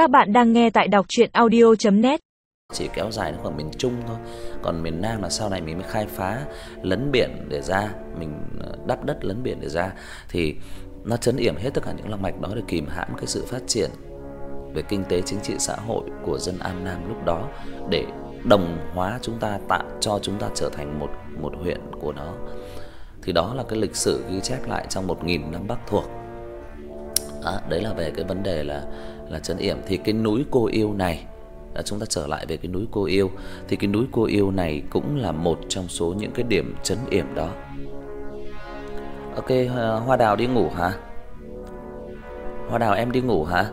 Các bạn đang nghe tại đọc audio net Chỉ kéo dài đến khoảng miền Trung thôi. Còn miền Nam là sau này mình mới khai phá lấn biển để ra, mình ờ, đắp đất lấn biển để ra thì nó chấn yểm hết tất cả những lòng mạch đó để kìm hãm cái sự phát triển về kinh tế chính trị xã hội của dân An Nam lúc đó để đồng hóa chúng ta tạo cho chúng ta trở thành một một huyện của nó. Thì đó là cái lịch sử ghi chép lại trong 1000 năm Bắc thuộc. À, đấy là về cái vấn đề là là trấn yểm thì cái núi Cô Yêu này à, chúng ta trở lại về cái núi Cô Yêu thì cái núi Cô Yêu này cũng là một trong số những cái điểm trấn yểm đó. Ok, Hoa Đào đi ngủ hả? Hoa Đào em đi ngủ hả?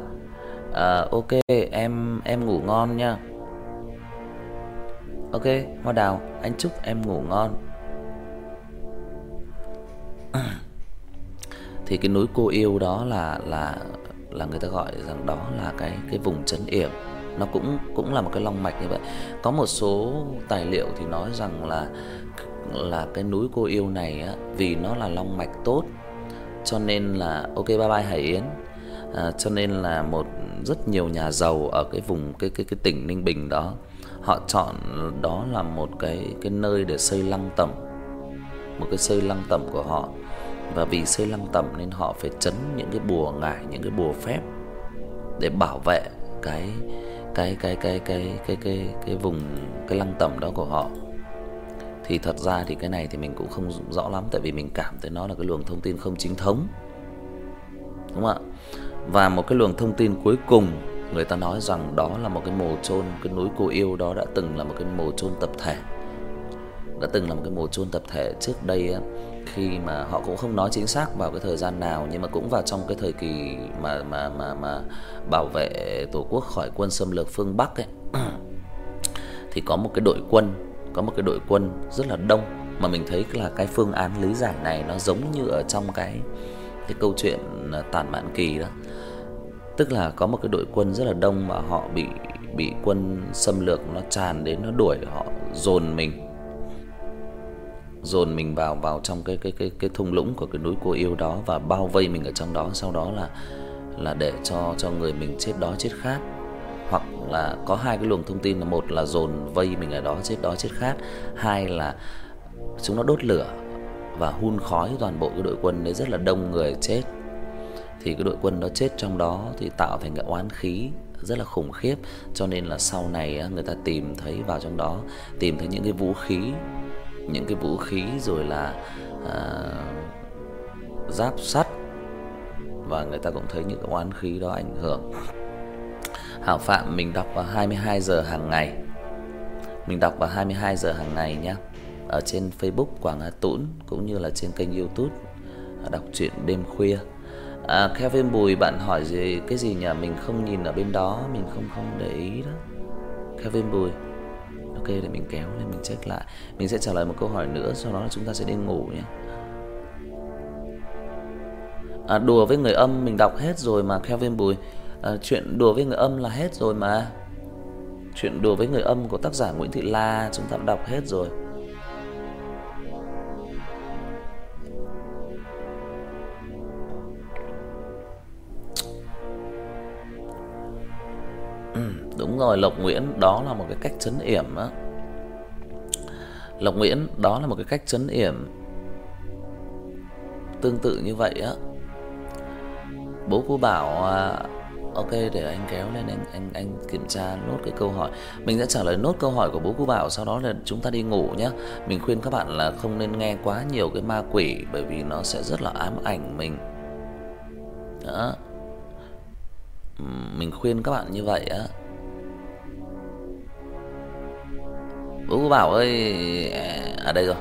À, ok, em em ngủ ngon nha. Ok, Hoa Đào, anh chúc em ngủ ngon. thì cái núi Cô Yêu đó là là là người ta gọi rằng đó là cái cái vùng trấn yểm. Nó cũng cũng là một cái long mạch như vậy. Có một số tài liệu thì nói rằng là là cái núi Cô Yêu này á vì nó là long mạch tốt cho nên là ok bye bye Hải Yến. À, cho nên là một rất nhiều nhà giàu ở cái vùng cái cái cái tỉnh Ninh Bình đó họ chọn đó là một cái cái nơi để xây lăng tẩm. Một cái xây lăng tẩm của họ và vì xây lăng tẩm nên họ phải trấn những cái bùa ngải, những cái bùa phép để bảo vệ cái cái cái cái cái cái cái cái vùng cái lăng tẩm đó của họ. Thì thật ra thì cái này thì mình cũng không rõ lắm tại vì mình cảm thấy nó là cái luồng thông tin không chính thống. Đúng không ạ? Và một cái luồng thông tin cuối cùng người ta nói rằng đó là một cái mồ chôn cái núi Cô Yêu đó đã từng là một cái mồ chôn tập thể. Đã từng là một cái mồ chôn tập thể trước đây á khi mà họ cũng không nói chính xác vào cái thời gian nào nhưng mà cũng vào trong cái thời kỳ mà mà mà mà bảo vệ Tổ quốc khỏi quân xâm lược phương Bắc ấy. thì có một cái đội quân, có một cái đội quân rất là đông mà mình thấy là cái phương án lý giải này nó giống như ở trong cái cái câu chuyện à, Tản Mạn Kỳ đó. Tức là có một cái đội quân rất là đông mà họ bị bị quân xâm lược nó tràn đến nó đuổi họ dồn mình dồn mình vào vào trong cái cái cái cái thung lũng của cái núi cô yêu đó và bao vây mình ở trong đó, sau đó là là để cho cho người mình chết đói chết khát. Hoặc là có hai cái luồng thông tin là một là dồn vây mình ở đó chết đói chết khát, hai là chúng nó đốt lửa và hun khói toàn bộ cái đội quân đấy rất là đông người chết. Thì cái đội quân đó chết trong đó thì tạo thành cái oán khí rất là khủng khiếp, cho nên là sau này người ta tìm thấy vào trong đó, tìm thấy những cái vũ khí những cái vũ khí rồi là à, giáp sắt và người ta cũng thấy những cái oán khí đó ảnh hưởng. Hảo Phạm mình đọc vào 22 giờ hàng ngày. Mình đọc vào 22 giờ hàng ngày nhé Ở trên Facebook Quảng Hà Tũng cũng như là trên kênh YouTube à, đọc truyện đêm khuya. À Kevin Bùi bạn hỏi gì cái gì nhỉ? Mình không nhìn ở bên đó, mình không không để ý đó. Kevin Bùi Ok để mình kéo lên mình check lại. Mình sẽ trả lời một câu hỏi nữa sau đó là chúng ta sẽ đi ngủ nhé. À đùa với người âm mình đọc hết rồi mà Kevin Bùi. À, chuyện đùa với người âm là hết rồi mà. Chuyện đùa với người âm của tác giả Nguyễn Thị La chúng ta đọc hết rồi. Ừ, đúng rồi, Lộc Nguyễn đó là một cái cách trấn yểm á. Lộc Nguyễn đó là một cái cách trấn yểm tương tự như vậy á. Bố cô bảo à, ok để anh kéo lên anh anh anh kiểm tra nốt cái câu hỏi. Mình sẽ trả lời nốt câu hỏi của bố cô bảo sau đó là chúng ta đi ngủ nhé. Mình khuyên các bạn là không nên nghe quá nhiều cái ma quỷ bởi vì nó sẽ rất là ám ảnh mình. Đó. Mình khuyên các bạn như vậy á. Bố bảo ơi à, ở đây rồi.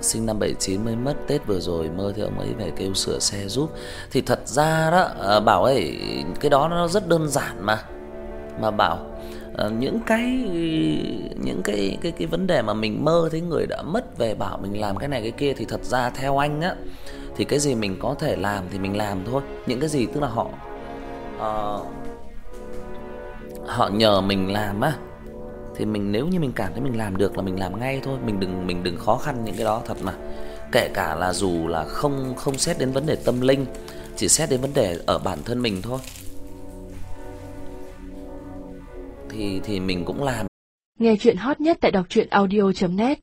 Sinh năm 79 mới mất Tết vừa rồi, Mơ thì ông ấy về kêu sửa xe giúp. Thì thật ra đó à, Bảo ơi, Cái đó nó rất đơn giản mà. Mà bảo ờ, Những cái Những cái cái cái vấn đề mà mình mơ thấy người đã mất về bảo mình làm cái này cái kia Thì thật ra theo anh á, Thì cái gì mình có thể làm thì mình làm thôi. Những cái gì tức là họ uh, Họ nhờ mình làm á thì mình nếu như mình cảm thấy mình làm được là mình làm ngay thôi, mình đừng mình đừng khó khăn những cái đó thật mà. Kể cả là dù là không không xét đến vấn đề tâm linh, chỉ xét đến vấn đề ở bản thân mình thôi. thì thì mình cũng làm Nghe chuyện hot nhất tại đọc truyện audio net